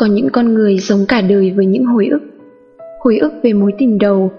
Có những con người sống cả đời với những hồi ức. Hồi ức về mối tình đầu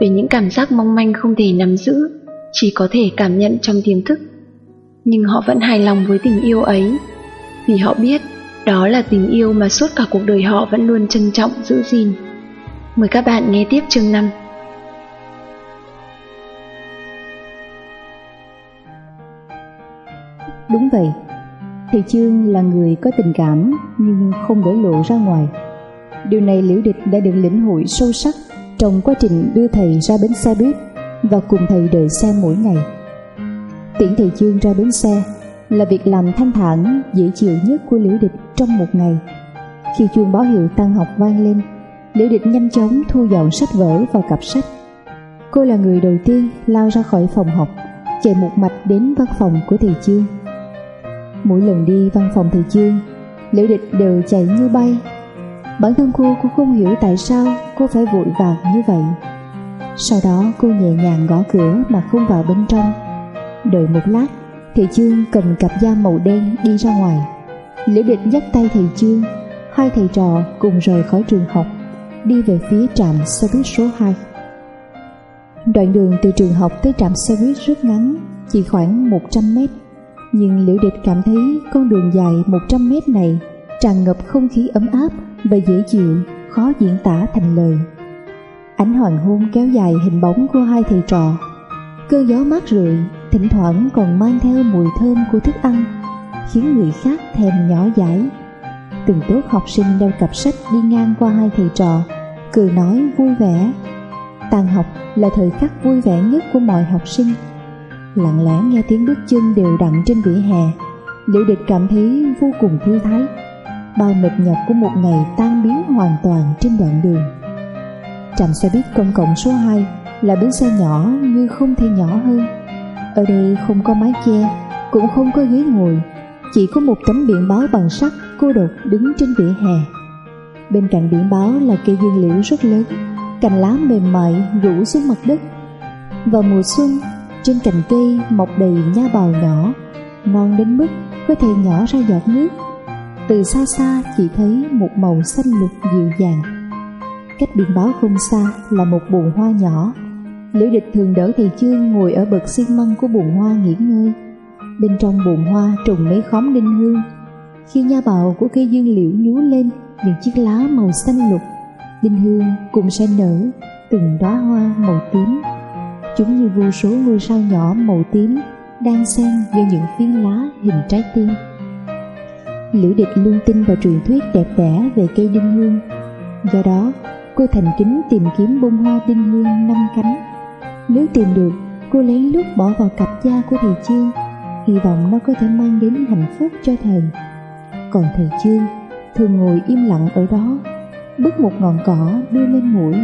Về những cảm giác mong manh không thể nắm giữ Chỉ có thể cảm nhận trong tiềm thức. Nhưng họ vẫn hài lòng với tình yêu ấy Vì họ biết Đó là tình yêu mà suốt cả cuộc đời họ vẫn luôn trân trọng giữ gìn. Mời các bạn nghe tiếp chương 5 Đúng vậy, Thầy Chương là người có tình cảm nhưng không để lộ ra ngoài. Điều này Liễu Địch đã được lĩnh hội sâu sắc trong quá trình đưa thầy ra bến xe buýt và cùng thầy đợi xe mỗi ngày. Tiễn thầy Chương ra bến xe là việc làm thanh thản, dễ chịu nhất của Liễu Địch trong một ngày. Khi chuông báo hiệu tan học vang lên, Liễu Địch nhanh chóng thu dọn sách vở vào cặp sách. Cô là người đầu tiên lao ra khỏi phòng học, chạy một mạch đến văn phòng của thầy Chương. Mỗi lần đi văn phòng thầy Chương, Liễu Địch đều chạy như bay. Bản thân cô cũng không hiểu tại sao cô phải vội vàng như vậy. Sau đó cô nhẹ nhàng gõ cửa mà không vào bên trong. Đợi một lát, thầy Chương cầm cặp da màu đen đi ra ngoài. Liễu Địch dắt tay thầy Chương, hai thầy trò cùng rời khỏi trường học, đi về phía trạm xe buýt số 2. Đoạn đường từ trường học tới trạm xe buýt rất ngắn, chỉ khoảng 100 mét nhưng Liễu Địch cảm thấy con đường dài 100 mét này tràn ngập không khí ấm áp và dễ chịu, khó diễn tả thành lời. Ánh hoàng hôn kéo dài hình bóng của hai thầy trò. Cơn gió mát rượi, thỉnh thoảng còn mang theo mùi thơm của thức ăn, khiến người khác thèm nhỏ dãi. Từng tốt học sinh đeo cặp sách đi ngang qua hai thầy trò, cười nói vui vẻ. Tàn học là thời khắc vui vẻ nhất của mọi học sinh lặng lẽ nghe tiếng bước chân đều đặn trên vỉa hè, liễu địch cảm thấy vô cùng thư thái. Bao mệt nhọc của một ngày tan biến hoàn toàn trên đoạn đường. Trạm xe buýt công cộng số 2 là bến xe nhỏ như không thể nhỏ hơn. Ở đây không có mái che, cũng không có ghế ngồi, chỉ có một tấm biển báo bằng sắt cô độc đứng trên vỉa hè. Bên cạnh biển báo là cây dương liễu rất lớn, cành lá mềm mại rủ xuống mặt đất. Vào mùa xuân trên cành cây mọc đầy nha bào nhỏ Non đến mức có thể nhỏ ra giọt nước. Từ xa xa chỉ thấy một màu xanh lục dịu dàng. Cách biển báo không xa là một bồn hoa nhỏ. Liễu địch thường đỡ thầy chương ngồi ở bậc xi măng của bồn hoa nghỉ ngơi. Bên trong bồn hoa trồng mấy khóm đinh hương. Khi nha bào của cây dương liễu nhú lên, những chiếc lá màu xanh lục, Đinh hương cũng sẽ nở từng đóa hoa màu tím. Chúng như vô số ngôi sao nhỏ màu tím đang xen giữa những phiến lá hình trái tim. Liễu địch luôn tin vào truyền thuyết đẹp đẽ về cây đinh hương. Do đó, cô thành kính tìm kiếm bông hoa đinh hương năm cánh. Nếu tìm được, cô lén lút bỏ vào cặp da của thầy Chương, hy vọng nó có thể mang đến hạnh phúc cho thầy. Còn thầy Chương thường ngồi im lặng ở đó, bứt một ngọn cỏ đưa lên mũi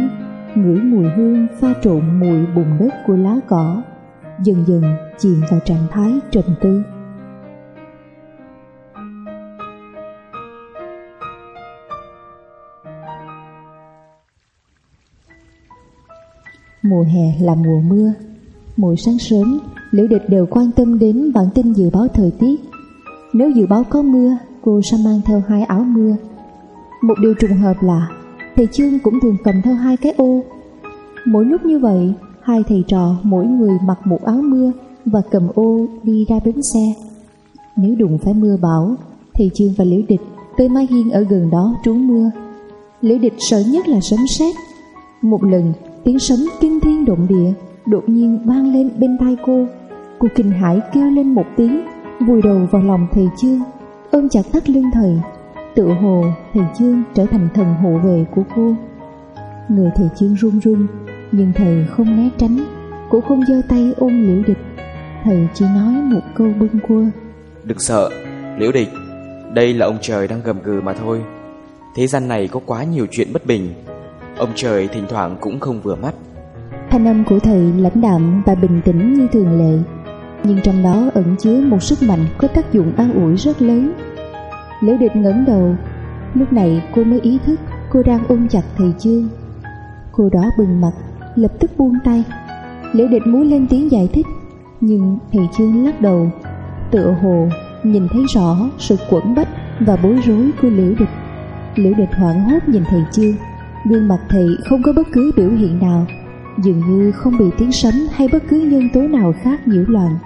ngửi mùi hương pha trộn mùi bùn đất của lá cỏ, dần dần chìm vào trạng thái trầm tư. Mùa hè là mùa mưa mỗi sáng sớm liễu địch đều quan tâm đến bản tin dự báo thời tiết. Nếu dự báo có mưa, cô sẽ mang theo hai áo mưa. Một điều trùng hợp là thầy trương cũng thường cầm theo hai cái ô. Mỗi lúc như vậy, hai thầy trò mỗi người mặc một áo mưa và cầm ô đi ra bến xe. Nếu đụng phải mưa bão, thầy trương và Liễu Địch tới mái hiên ở gần đó trú mưa. Liễu Địch sợ nhất là sấm sét. Một lần, tiếng sấm kinh thiên động địa đột nhiên vang lên bên tai cô. Cô kinh hãi kêu lên một tiếng, vùi đầu vào lòng thầy trương ôm chặt thắt lưng thầy Tự hồ thầy chương trở thành thần hộ vệ của cô. Người thầy chương run run Nhưng thầy không né tránh Cũng không giơ tay ôm liễu địch. Thầy chỉ nói một câu bâng quơ. Đừng sợ, liễu địch Đây là ông trời đang gầm gừ mà thôi. Thế gian này có quá nhiều chuyện bất bình Ông trời thỉnh thoảng cũng không vừa mắt. Thanh âm của thầy lãnh đạm và bình tĩnh như thường lệ Nhưng trong đó ẩn chứa một sức mạnh có tác dụng an ủi rất lớn Liễu địch ngẩng đầu. Lúc này cô mới ý thức Cô đang ôm chặt thầy chương Cô đó bừng mặt, Lập tức buông tay. Liễu địch muốn lên tiếng giải thích, Nhưng thầy chương lắc đầu. Tựa hồ nhìn thấy rõ sự quẩn bách Và bối rối của liễu địch. Liễu địch hoảng hốt nhìn thầy chương Gương mặt thầy không có bất cứ biểu hiện nào, Dường như không bị tiếng sấm hay bất cứ nhân tố nào khác nhiễu loạn.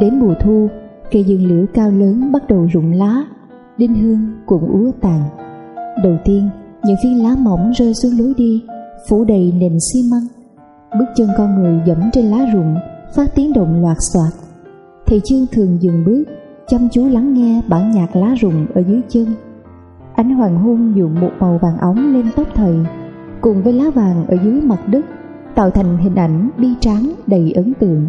Đến mùa thu, cây dương liễu cao lớn bắt đầu rụng lá, đinh hương cũng úa tàn. Đầu tiên, những phiến lá mỏng rơi xuống lối đi, phủ đầy nền xi măng. Bước chân con người dẫm trên lá rụng, phát tiếng động loạt xoạt Thầy chương thường dừng bước, chăm chú lắng nghe bản nhạc lá rụng ở dưới chân. Ánh hoàng hôn nhuộm một màu vàng óng lên tóc thầy, cùng với lá vàng ở dưới mặt đất, tạo thành hình ảnh bi tráng đầy ấn tượng.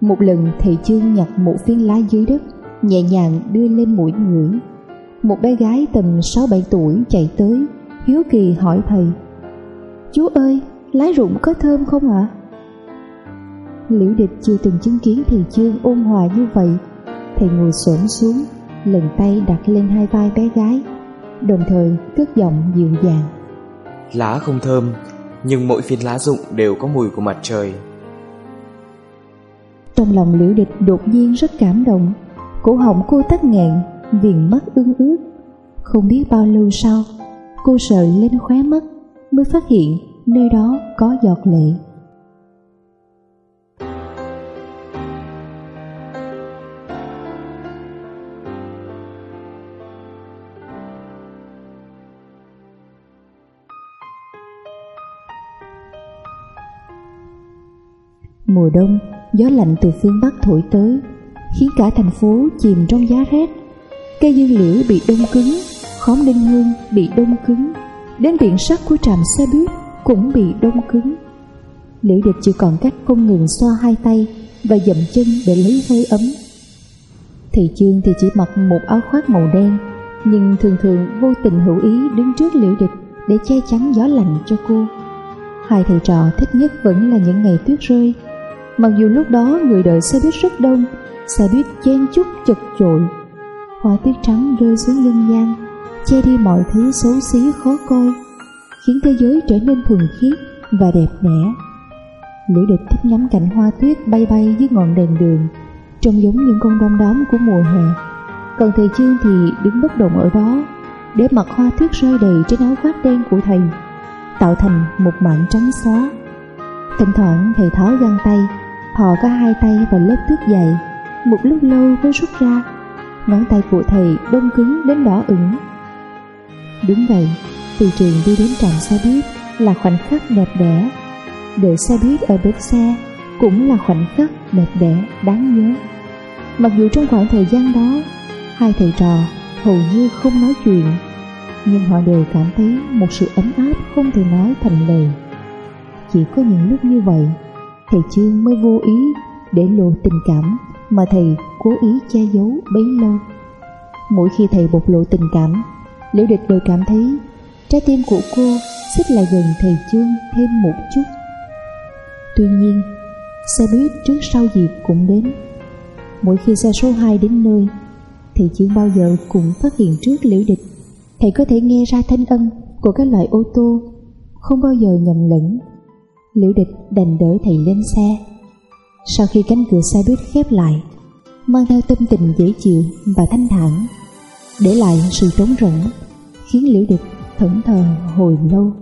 Một lần thầy chương nhặt một phiến lá dưới đất, nhẹ nhàng đưa lên mũi ngửi. Một bé gái tầm 6-7 tuổi chạy tới, hiếu kỳ hỏi thầy. Chú ơi, lá rụng có thơm không ạ? À? Liễu địch chưa từng chứng kiến thầy chương ôn hòa như vậy. Thầy ngồi xổm xuống, lần tay đặt lên hai vai bé gái, đồng thời cất giọng dịu dàng. Lá không thơm, nhưng mỗi phiến lá rụng đều có mùi của mặt trời. Trong lòng liễu địch đột nhiên rất cảm động. Cổ họng cô tắt nghẹn, Viền mắt ương ướt. Không biết bao lâu sau, Cô sợ lên khóe mắt, Mới phát hiện nơi đó có giọt lệ. Mùa đông gió lạnh từ phương Bắc thổi tới, khiến cả thành phố chìm trong giá rét. Cây dương liễu bị đông cứng, khóm đinh hương bị đông cứng, đến biển sắt của trạm xe buýt cũng bị đông cứng. Liễu địch chỉ còn cách không ngừng xoa hai tay và dậm chân để lấy hơi ấm. Thầy Chương thì chỉ mặc một áo khoác màu đen, nhưng thường thường vô tình hữu ý đứng trước liễu địch để che chắn gió lạnh cho cô. Hai thầy trò thích nhất vẫn là những ngày tuyết rơi Mặc dù lúc đó người đợi xe buýt rất đông, Xe buýt chen chúc chật chội. Hoa tuyết trắng rơi xuống nhân gian Che đi mọi thứ xấu xí khó coi, Khiến thế giới trở nên thuần khiết và đẹp đẽ. Liễu địch thích ngắm cảnh hoa tuyết bay bay dưới ngọn đèn đường, Trông giống những con đom đóm của mùa hè. Còn thầy Chương thì đứng bất động ở đó, Để mặt hoa tuyết rơi đầy trên áo khoác đen của thầy, Tạo thành một mảng trắng xóa. Thỉnh thoảng thầy tháo găng tay Thò cả hai tay vào lớp tuyết dày. Một lúc lâu mới rút ra. Ngón tay của thầy đông cứng đến đỏ ửng. Đúng vậy, Từ trường đi đến trạm xe buýt Là khoảnh khắc đẹp đẽ. Đợi xe buýt ở bến xe Cũng là khoảnh khắc đẹp đẽ, đáng nhớ. Mặc dù trong khoảng thời gian đó, Hai thầy trò hầu như không nói chuyện, Nhưng họ đều cảm thấy một sự ấm áp không thể nói thành lời. Chỉ có những lúc như vậy thầy trương mới vô ý để lộ tình cảm mà thầy cố ý che giấu bấy lâu. Mỗi khi thầy bộc lộ tình cảm, Liễu Địch đều cảm thấy trái tim của cô xích lại gần thầy trương thêm một chút. Tuy nhiên, xe buýt trước sau dịp cũng đến. Mỗi khi xe số 2 đến nơi, thầy trương bao giờ cũng phát hiện trước Liễu Địch. Thầy có thể nghe ra thanh âm của các loại ô tô, không bao giờ nhầm lẫn Liễu địch đành đỡ thầy lên xe. Sau khi cánh cửa xe buýt khép lại, Mang theo tâm tình dễ chịu và thanh thản, Để lại sự trống rỗng, Khiến liễu địch thẫn thờ hồi lâu.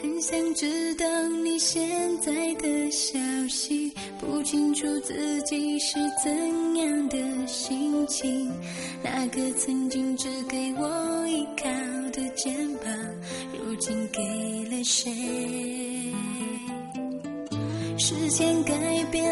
很想知道你现在的消息，不清楚自己是怎样的心情。那个曾经只给我依靠的肩膀，如今给了谁？时间改变